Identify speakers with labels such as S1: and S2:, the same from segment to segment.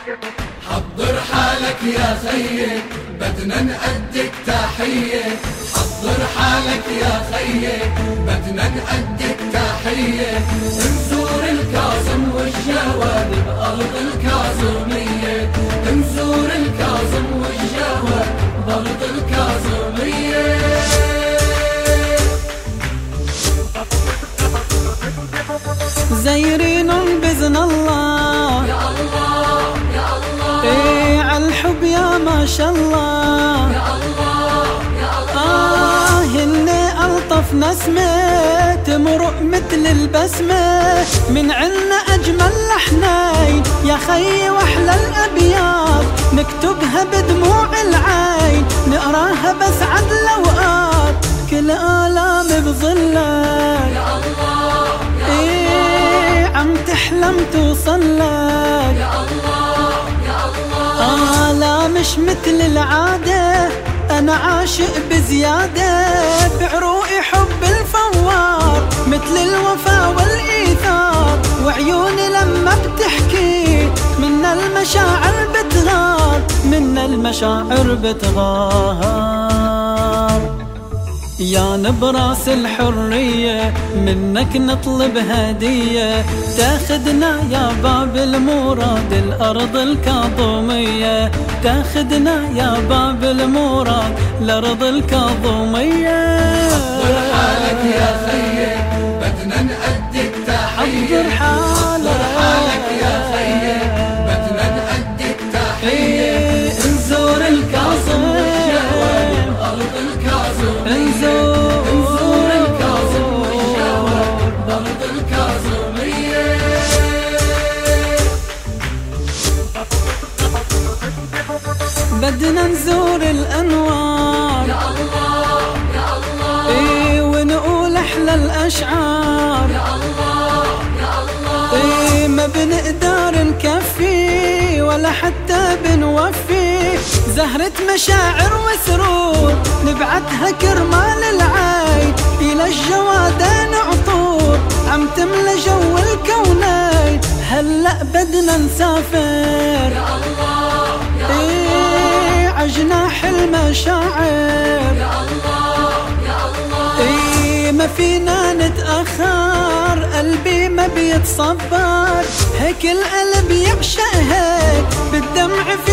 S1: حضر حالك يا خيي بدنا نأدك تحية حضر حالك يا خيي بدنا نأدك تحية نزور الكاظم والجواد بأرض الكاظمية. نزور الكاظم والجواد بأرض الكاظمية.
S2: زيرين بإذن الله ما شاء الله.
S1: يا الله يا الله.
S2: آه ألطف نسمة تمرق مثل البسمة. من عنا أجمل لحنين يا خي وأحلى الأبيات نكتبها بدموع العين نقراها بسعد الأوقات. كل آلام بظلك
S1: يا الله.
S2: إيه عم تحلم توصل لك.
S1: يا الله.
S2: مش مثل العادة أنا عاشق بزيادة. بعروقي حب الفوار مثل الوفا والإيثار. وعيوني لما بتحكي من المشاعر بتغار من المشاعر بتغار. يا نبراس الحرية منك نطلب هدية. تاخدنا يا باب المراد الأرض الكاظمية. تاخدنا يا باب المراد الأرض الكاظمية.
S1: حالك يا خيي بدنا نزور
S2: الأنوار.
S1: يا الله يا الله.
S2: إيه ونقول أحلى الأشعار.
S1: يا الله يا الله.
S2: إيه ما بنقدر نكفي ولا حتى بنوفي. زهرة مشاعر وسرور نبعتها كرمال العين إلى الجوادين عطور عم تملى جو الكونين هلأ بدنا نسافر.
S1: يا الله يا
S2: إيه عجناح المشاعر.
S1: يا الله يا الله.
S2: إيه ما فينا نتأخر قلبي ما بيتصبر. هيك القلب يعشق هيك بالدمع بجفنيك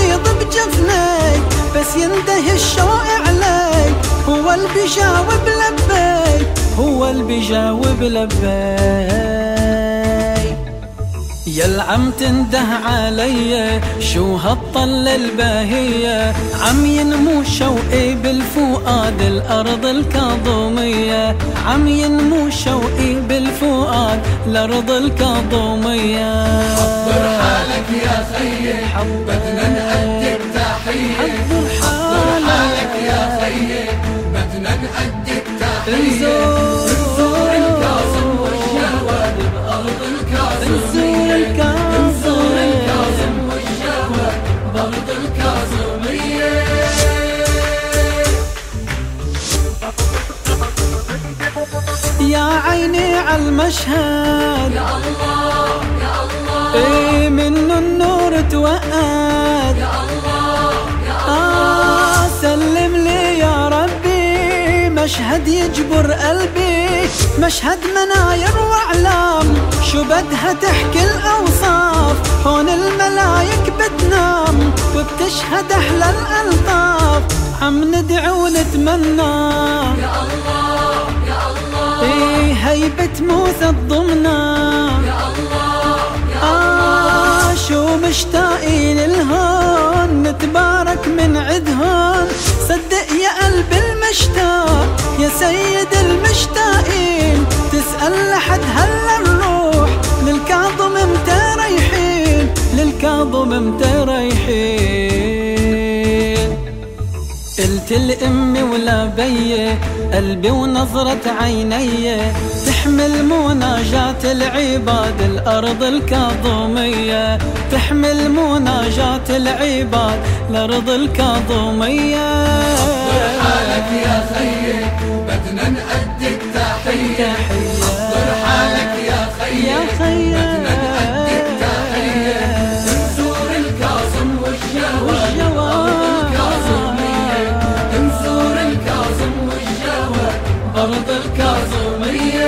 S2: بس ينتهي الشوق عليك هو اللي بيجاوب لبيك هو اللي بيجاوب لبيك. يا عم تنده علي شو هالطلة الباهية؟ عم ينمو شوقي بالفؤاد الأرض الكاظمية. عم ينمو شوقي بالفؤاد الأرض الكاظمية.
S1: حضر حالك يا خيي بدنا نأدك نزور الكاظم بأرض نزور الكاظم بأرض الكاظمية
S2: يا عيني عالمشهد
S1: يا الله يا الله.
S2: إيه منه النور توقد.
S1: يا الله.
S2: مشهد يجبر قلبي مشهد مناير وأعلام شو بدها تحكي الأوصاف؟ هون الملايك بتنام وبتشهد أحلى الألطاف. عم ندعي ونتمنى.
S1: يا الله يا الله.
S2: إيه هيبة موسى الضمنة.
S1: يا الله يا
S2: آه شو مشتاقين الهون نتبارك يا سيد المشتاقين تسأل لحد هلا نروح؟ للكاظم متى رايحين للكاظم متى رايحين. قلت لأمي ولا بي قلبي ونظرة عيني. تحمل مناجاة العباد الأرض الكاظمية. تحمل مناجاة العباد الأرض الكاظمية.
S1: حالك يا خيي تحية دور يا خيي
S2: يا خيي
S1: الكاظم والجواد أرض
S2: أرض الكاظمية